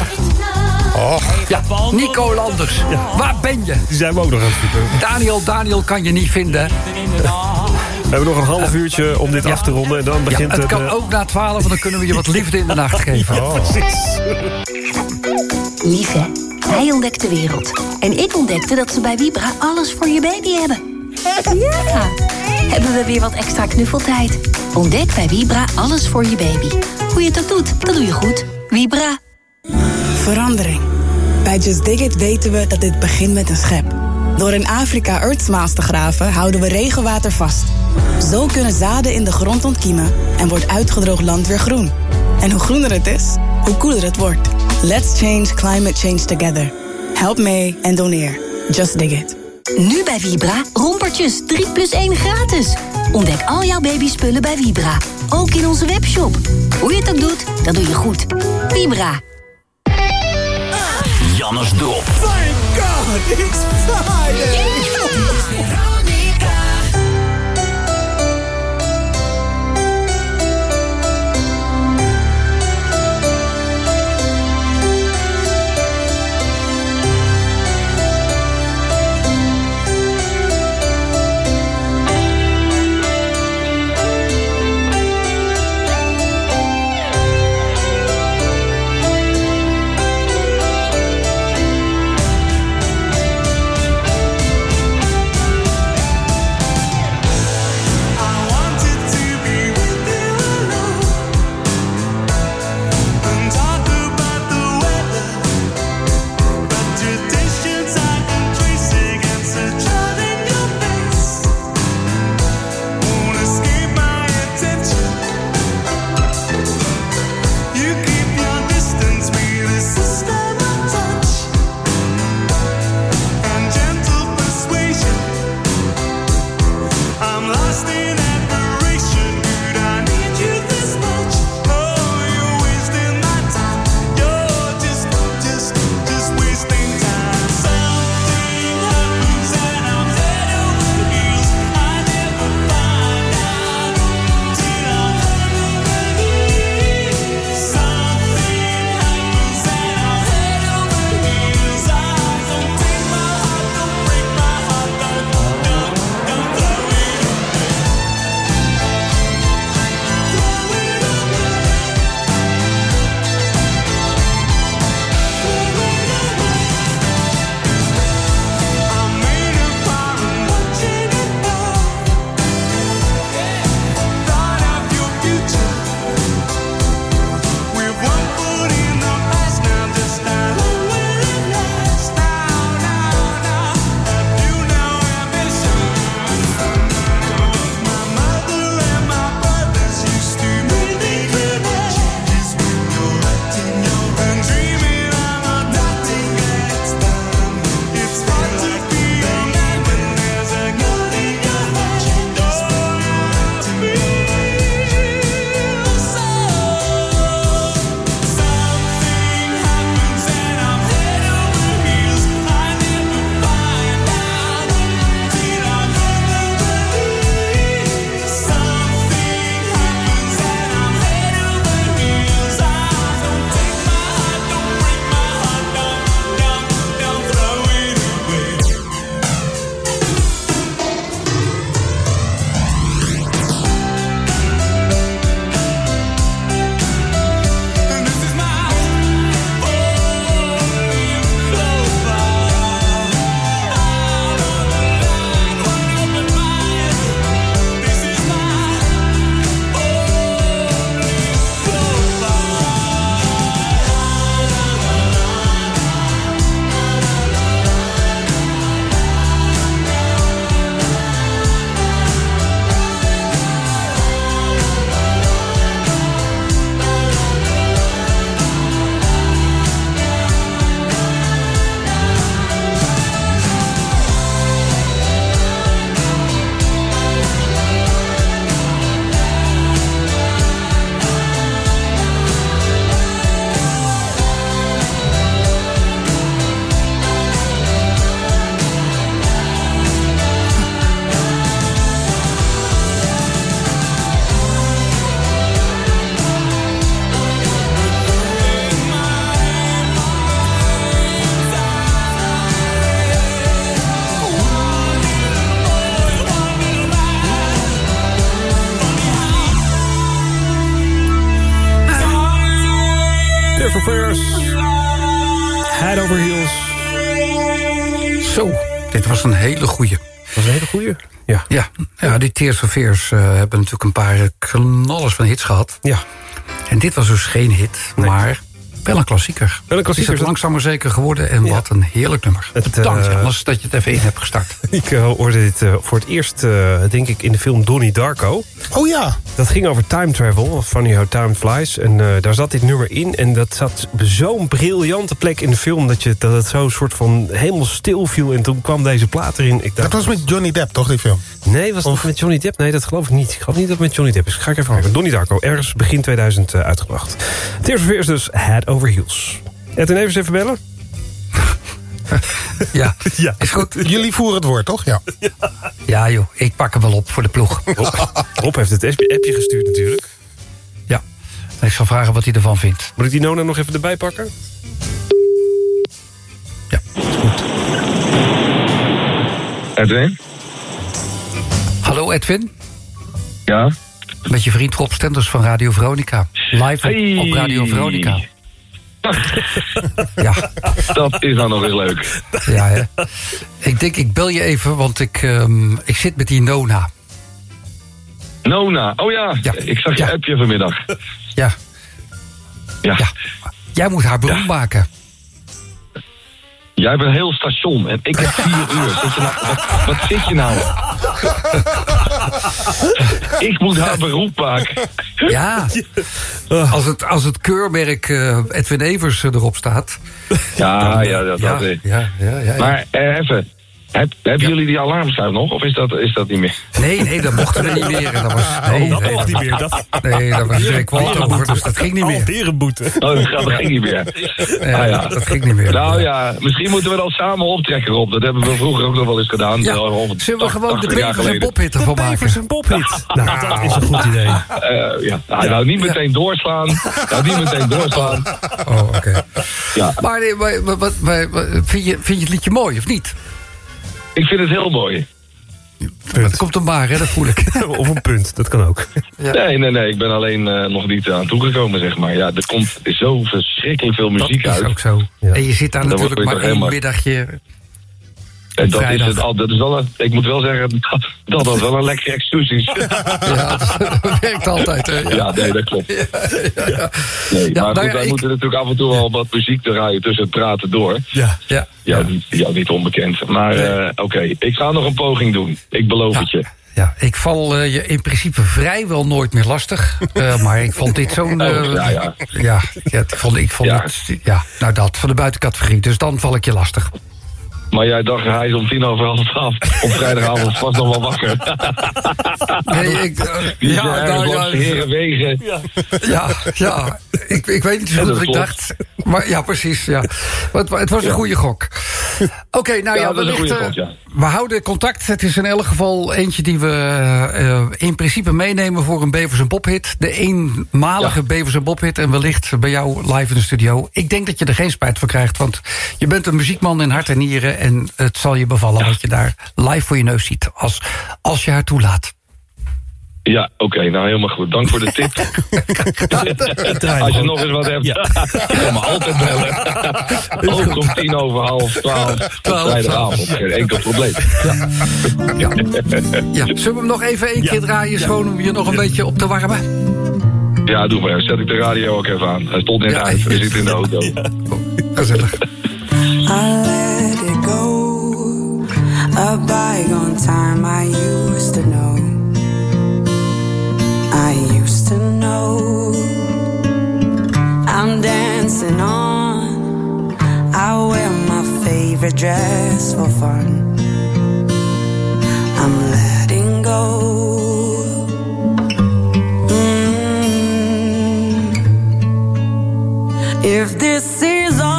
Och, Ja, Nico Landers. Waar ben je? Die zijn we ook nog aan het zoeken. Daniel, Daniel kan je niet vinden. We hebben nog een half uurtje om dit af te ronden. En dan Ja, begint het de- kan ook na twaalf, want dan kunnen we je wat liefde in de nacht geven. oh. Precies. Lief hè? Hij ontdekt de wereld. En ik ontdekte dat ze bij Vibra alles voor je baby hebben. Ja! Hebben we weer wat extra knuffeltijd. Ontdek bij Vibra alles voor je baby. Hoe je het doet, dat doe je goed. Vibra. Verandering. Bij Just Dig It weten we dat dit begint met een schep. Door in Afrika Earthsmaals te graven houden we regenwater vast. Zo kunnen zaden in de grond ontkiemen en wordt uitgedroogd land weer groen. En hoe groener het is, hoe koeler het wordt. Let's change climate change together. Help mee en doneer. Just Dig It. Nu bij Vibra, rompertjes 3 plus 1 gratis. Ontdek al jouw babyspullen bij Vibra. Ook in onze webshop. Hoe je het ook doet, dat doe je goed. Vibra. Jannes Drop. Thank God it's Friday! Tears of Fears eh, hebben natuurlijk een paar knallers van hits gehad. Ja. En dit was dus geen hit, maar wel een klassieker. Wel een klassieker. Is het langzaam maar zeker geworden en wat een heerlijk nummer. Het, Dank je, eh, anders dat je het even in hebt gestart. [LAUGHS] Ik eh, hoorde dit eh, voor het eerst, eh, denk ik, in de film Donnie Darko. Oh ja. Dat ging over time travel, Funny How Time Flies. En eh, daar zat dit nummer in. En dat zat zo'n briljante plek in de film... dat, je, dat het zo soort van helemaal stil viel. En toen kwam deze plaat erin. Ik dacht, Dat was met Johnny Depp, toch, die film? Nee, was het met Johnny Depp? Nee, dat geloof ik niet. Ik geloof niet dat het met Johnny Depp is. Ga ik even kijken. Donnie Darko, ergens begin 2000 eh, uitgebracht. Het eerste vers dus Head Over. Edwin Evers even bellen? [LAUGHS] Ja, is goed. Jullie voeren het woord, toch? Ja. Ja joh, ik pak hem wel op voor de ploeg. Rob, Rob heeft het appje gestuurd natuurlijk. Ja, ik zal vragen wat hij ervan vindt. Moet ik die Nona nog even erbij pakken? Edwin? Hallo Edwin, Ja? met je vriend Rob Stenders van Radio Veronica. Live op, Hey. op Radio Veronica. Ja. Dat is dan nog eens leuk. Ja, hè? Ik denk, ik bel je even, want ik, ehm, ik zit met die Nona. Nona, oh ja, ik zag je appje vanmiddag. Ja. Ja. Jij moet haar beroemd maken. Jij hebt een heel station en ik heb vier [LAUGHS] uur. Zit je nou, wat, wat zit je nou? ik moet haar beroep maken. Ja. Als het, als het keurmerk eh, Edwin Evers eh, erop staat. Ja, ja, dat, ja, dat is. ja, ja, ja. Maar eh, even, heb, hebben jullie die alarmschuif nog? Of is dat, is dat niet meer? Nee, nee, dat mochten we niet meer. Dat was, [LAUGHS] nee, dat nee, mocht niet meer, dat- Nee, daar was Dirk Walter over, dus dat ging niet meer. Oh, dat gaat- dat ging niet meer. Ja, Ah, ja. dat ging niet meer. Nou ja, misschien moeten we dat samen optrekken, Rob. Dat hebben we vroeger ook nog wel eens gedaan. Ja. eh, Zullen we gewoon de 80 jaar Bevers. Bob ervan maken? Bevers en Bob-hit. [LAUGHS] Nou, dat is een goed idee. Eh, ja. Nou, nou, niet meteen doorslaan. Nou, niet meteen doorslaan. Oh, oké. Ja. Maar, nee, maar, wat- wat- vind, je, vind je het liedje mooi, of niet? Ik vind het heel mooi. Dat komt een maar, hè, dat voel ik. [LAUGHS] Of een punt, dat kan ook. Nee, nee, nee. Ik ben alleen eh, nog niet aan toegekomen, zeg maar. Ja, er komt zo verschrikkelijk veel muziek dat is uit. ook zo. En je zit daar natuurlijk maar één helemaal- middagje. En dat is, het, al, dat is wel een, ik moet wel zeggen, [LAUGHS] dat, dat was wel een lekkere excuus. [LAUGHS] Ja, dat werkt altijd, hè? Ja, nee, dat klopt. Nee, Ja, maar nou goed, ja, wij ik- moeten natuurlijk af en toe wel wat muziek draaien tussen het praten door. Ja. Ja. Ja, niet, ja, niet onbekend. Maar eh, oké, ik ga nog een poging doen. Ik beloof het je. Ja, ik val eh, je in principe vrijwel nooit meer lastig. Eh, maar ik vond dit zo'n... Oh, ja, ja. ja, ja, ik vond, ik vond Ja. het... Ja, nou dat, van de buitencategorie. Dus dan val ik je lastig. Maar jij dacht, hij is om tien over half twaalf op vrijdagavond vast nog wel wakker. [LAUGHS] Nee, ik, is ja, nou, ja, Herenwegen. Ja, ja. [LAUGHS] Ik, ik weet niet zo goed wat ik dacht. Maar ja, precies. Ja. Maar het, wa- het was een goede gok. [LAUGHS] Oké, nou ja, wellicht, eh, gok, ja. we houden contact. Het is in elk geval eentje die we eh, in principe meenemen voor een Bevers en Bob hit. De eenmalige Bevers en Bob hit. En wellicht bij jou live in de studio. Ik denk dat je er geen spijt van krijgt. Want je bent een muziekman in hart en nieren. En het zal je bevallen wat je daar live voor je neus ziet. Als, als je haar toelaat. Ja, oké, nou helemaal goed. Dank voor de tip. [LAUGHS] Als je nog eens wat hebt, [LAUGHS] kan me altijd bellen. [LAUGHS] Ook om tien over half twaalf op vrijdagavond. Geen enkel probleem. Ja, zullen we hem nog even één keer draaien? Gewoon om je nog een beetje op te warmen? Ja, doe maar. Zet ik de radio ook even aan. Hij stond net uit. We zitten in de auto. Gezellig. I let it go. A bygone time I used to know. To know. I'm dancing on. I wear my favorite dress for fun. I'm letting go. Mm. If this is all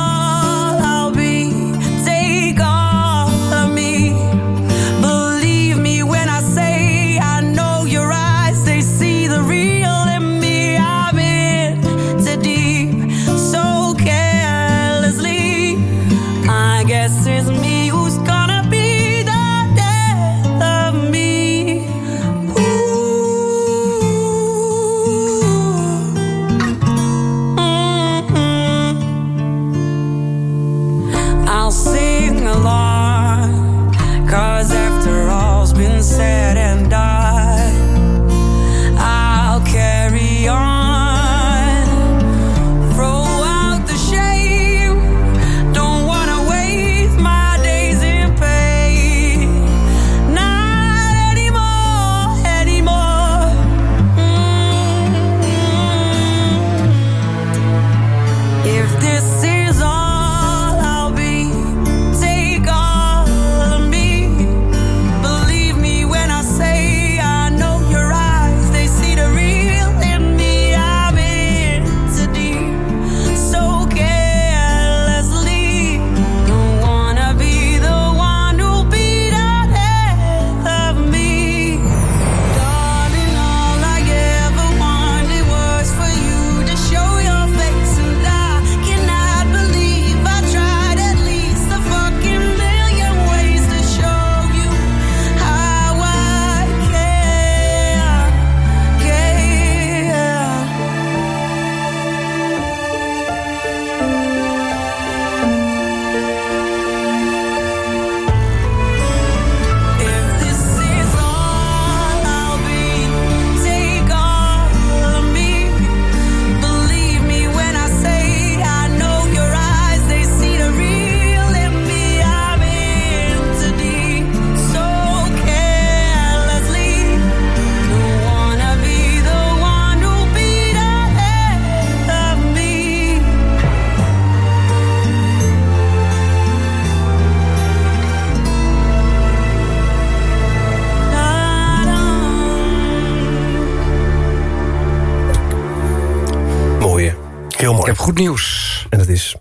goed nieuws. En dat is?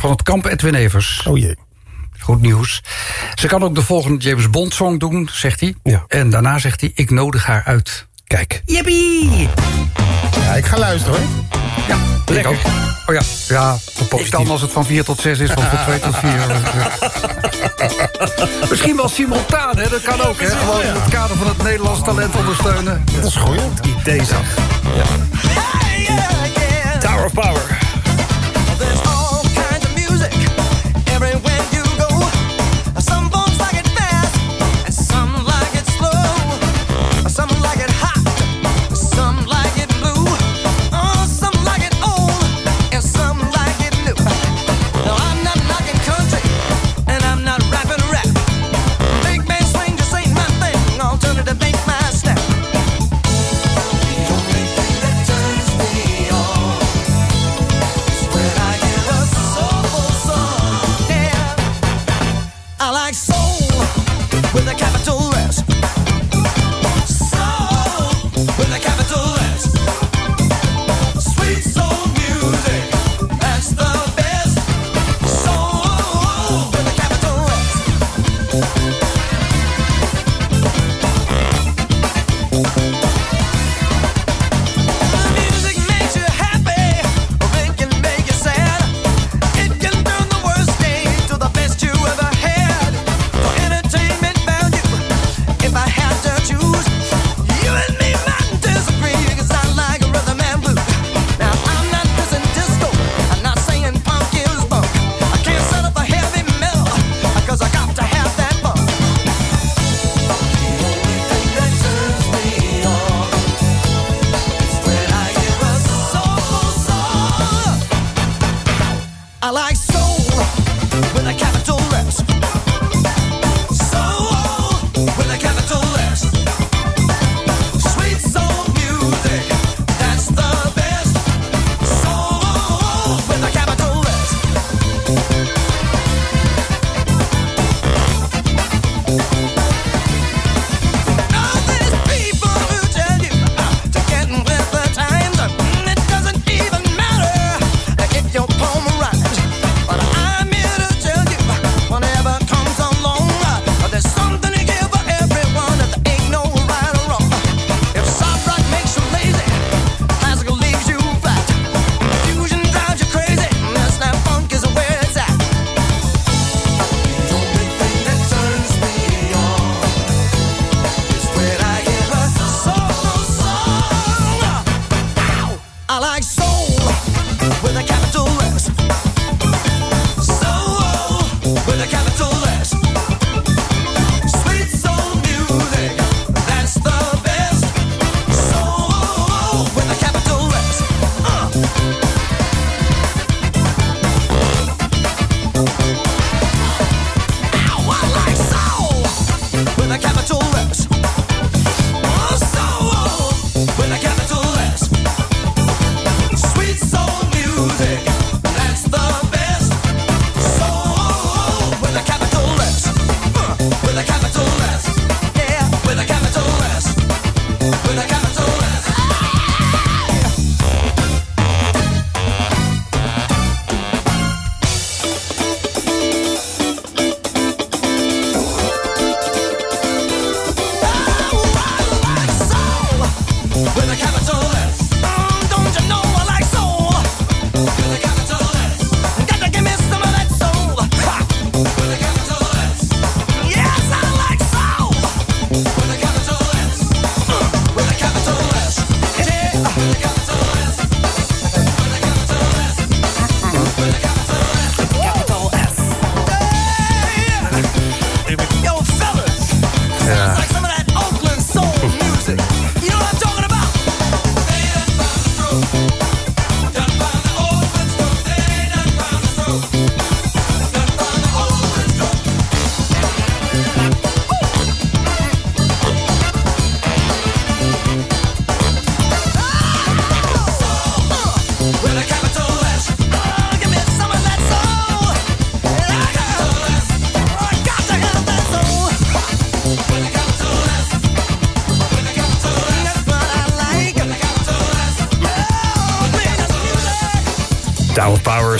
Van het kamp Edwin Evers. Oh jee. Goed nieuws. Ze kan ook de volgende James Bond song doen, zegt hij. Ja. En daarna zegt hij, ik nodig haar uit. Kijk. Jippie! Ja, ik ga luisteren hoor. Ja, lekker. Ik ook. Oh ja, ja dan als het van 4 tot 6 is, van 2 tot 4. [LAUGHS] Misschien wel simultaan, hè? dat kan ook. Hè? Gewoon in het kader van het Nederlands talent ondersteunen. Dat is goed. Idee zeg. Ja. Tower of Power.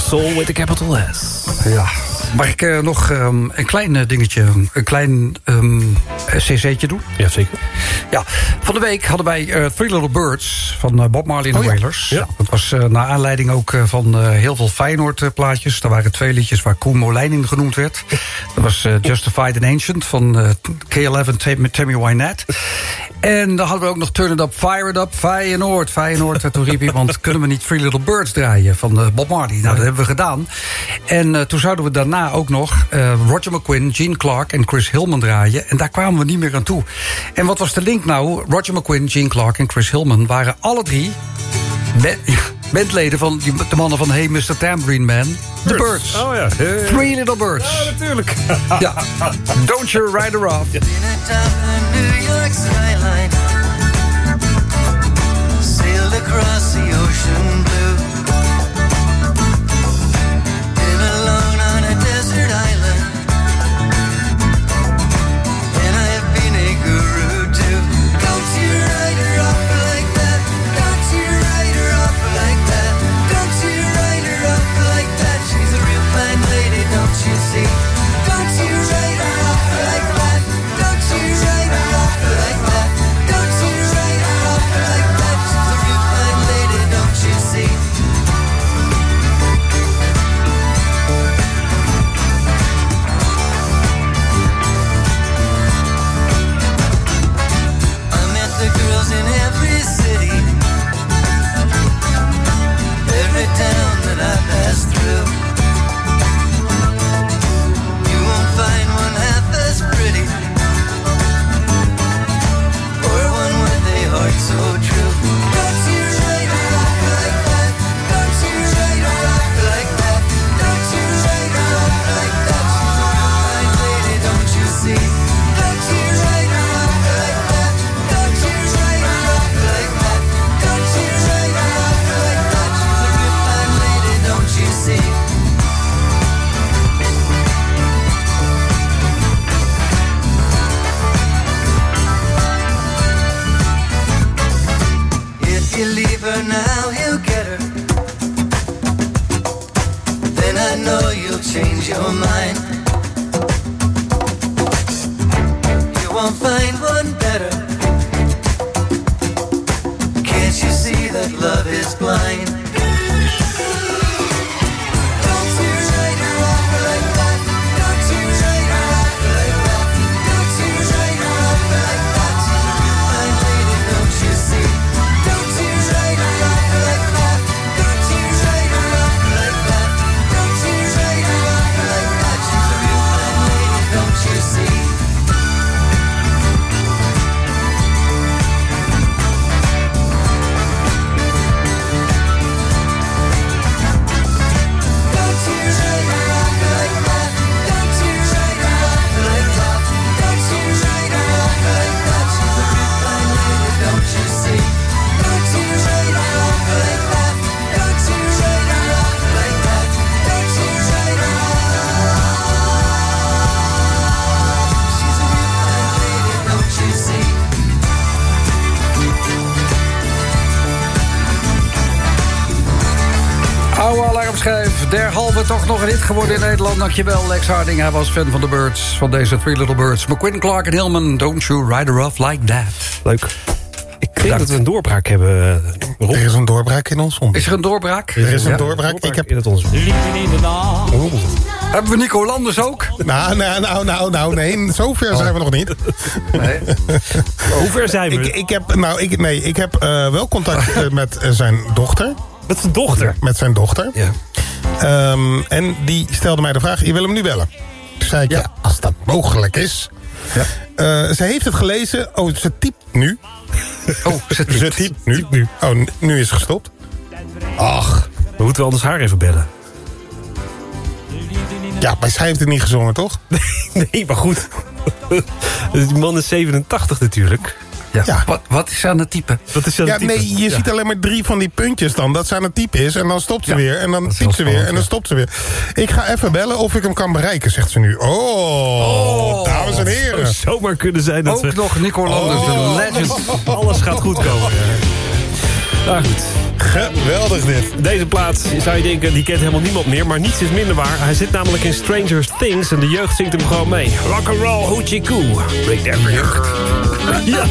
Soul with a capital S. Ja. Mag ik eh, nog ehm, een klein eh, dingetje, een klein ehm cc'tje doen? Ja, zeker. Ja, van de week hadden wij eh, Three Little Birds van eh, Bob Marley en Oh de. Wailers. Ja. Dat was eh, naar aanleiding ook eh, van eh, heel veel Feyenoord-plaatjes. Er waren twee liedjes waar Koen Molijn in genoemd werd. Dat was eh, Justified and Ancient van eh, K11 Tam- met Tammy Wynette. En dan hadden we ook nog Turn It Up, Fire It Up, Feyenoord, Feyenoord. En toen riep iemand, [LAUGHS] kunnen we niet Three Little Birds draaien van eh, Bob Marley? Nou, dat hebben we gedaan. En eh, toen zouden we daarna ook nog eh, Roger McQuinn, Gene Clark en Chris Hillman draaien. En daar kwamen we niet meer aan toe. En wat was de link nou? Roger McQuinn, Gene Clark en Chris Hillman waren alle drie ba- [LAUGHS] bandleden van die, de mannen van Hey Mr. Tambourine Man. The Birds. Oh ja. Three Little Birds. Ja, natuurlijk. [LAUGHS] Ja. Don't you ride her off. New York skyline sailed across the ocean blue. Toch nog een hit geworden in Nederland. Dankjewel, Lex Harding. Hij was fan van de Birds, van deze Three Little Birds. McQuinn, Clark en Hillman, don't you ride her off like that. Leuk. Ik denk dat we een doorbraak hebben, eh, Rob. Er is een doorbraak in ons onder. Is er een doorbraak? Er is een Ja. doorbraak. Ik heb... in het ons. Oeh. Hebben we Nico Landers ook? Nou, nou, nou, nou, nou, nee. Zover zijn we nog niet. Nee. [LAUGHS] Hoe ver zijn we? Ik, ik heb, nou, ik, nee, ik heb eh, wel contact eh, met zijn dochter. Met zijn dochter? Met zijn dochter. Ja. Ehm, en die stelde mij de vraag, je wil hem nu bellen? Toen zei ik, ja, als dat mogelijk is. Ja. Eh, ze heeft het gelezen. Oh, ze typt nu. Oh, ze typt. Ze typt nu. nu. Oh, nu is het gestopt. Ach. We moeten anders haar even bellen. Ja, maar zij heeft het niet gezongen, toch? [LAUGHS] Nee, maar goed. [LAUGHS] Die man is 87 natuurlijk. Ja. Ja. Wat, wat is aan het type? Wat is aan Ja, het type? nee, je Ja. ziet alleen maar drie van die puntjes dan. Dat ze aan het type is. En dan stopt ze Ja. weer. En dan typt ze weer. En dan stopt ze weer. Ik ga even bellen of ik hem kan bereiken, zegt ze nu. Oh, dames en Het heren. zou zomaar kunnen zijn dat Ook we... nog Nico Landers, de Oh. legend. Alles gaat goed komen. Nou goed. Geweldig dit. Deze plaat zou je denken, die kent helemaal niemand meer. Maar niets is minder waar. Hij zit namelijk in Stranger Things en de jeugd zingt hem gewoon mee. Rock and roll, hoochie coo. Break down jeugd. Ja. [LAUGHS]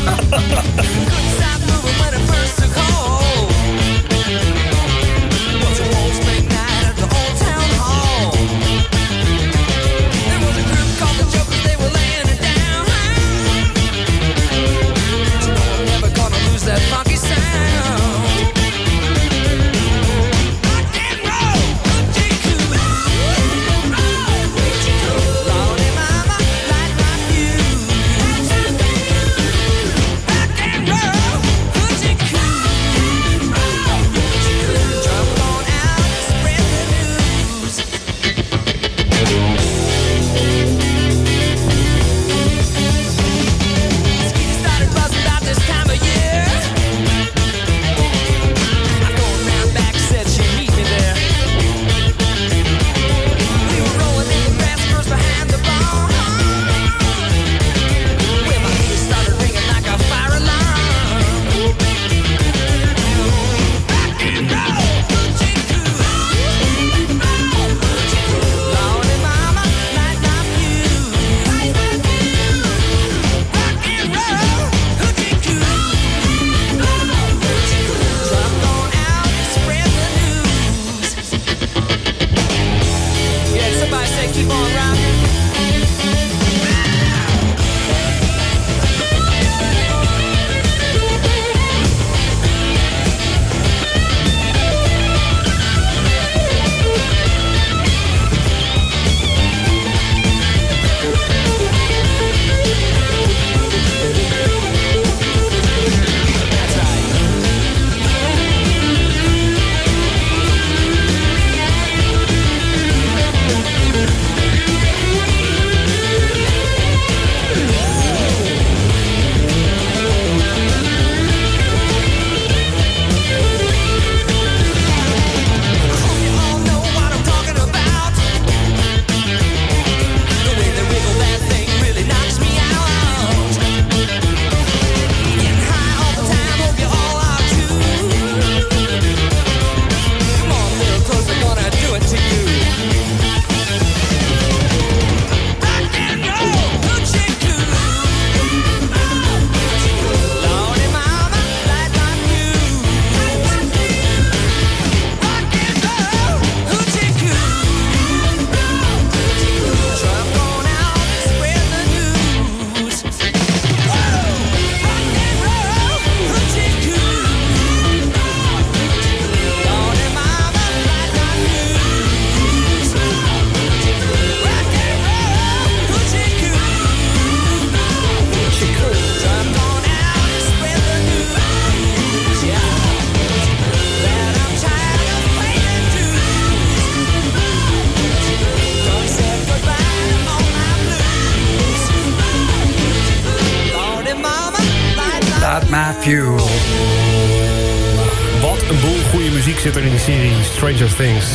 Stranger Things.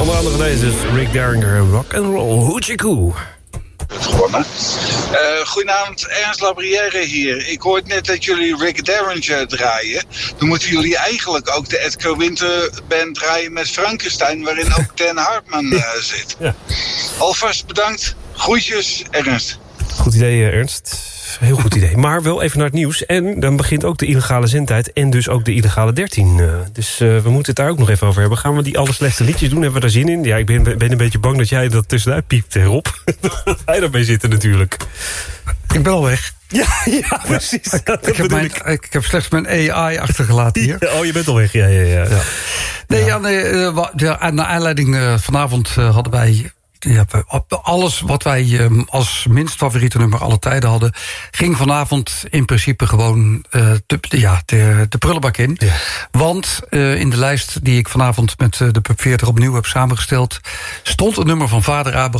Onder andere deze is Rick Derringer, Rock and Roll, Hoochie Coo. gewonnen. Eh, goedenavond, Ernst Labrière hier. Ik hoorde net dat jullie Rick Derringer draaien. Dan moeten jullie eigenlijk ook de Edgar Winter band draaien met Frankenstein... waarin ook [LAUGHS] Dan Hartman eh, zit. Alvast bedankt. Groetjes, Ernst. Goed idee, eh, Ernst. Heel goed idee. Maar wel even naar het nieuws. En dan begint ook de illegale zendtijd. En dus ook de illegale 13. eh. dus eh, we moeten het daar ook nog even over hebben. Gaan we die alle slechte liedjes doen? Hebben we daar zin in? Ja, ik ben, ben een beetje bang dat jij dat tussenuit piept, eh, Rob. [LAUGHS] dat wij daarbij zitten natuurlijk. Ik ben al weg. Ja, [LAUGHS] ja precies. Ik, ik heb, mijn, ik. heb slechts mijn AI achtergelaten hier. [LAUGHS] oh, je bent al weg. Ja, ja, ja. Nee, ja. nee, ja, naar aanleiding vanavond hadden wij... Ja, alles wat wij eh, als minst favoriete nummer alle tijden hadden... ging vanavond in principe gewoon eh, de, ja, de, de prullenbak in. Want eh, in de lijst die ik vanavond met eh, de Pub 40 opnieuw heb samengesteld... stond een nummer van vader Abraham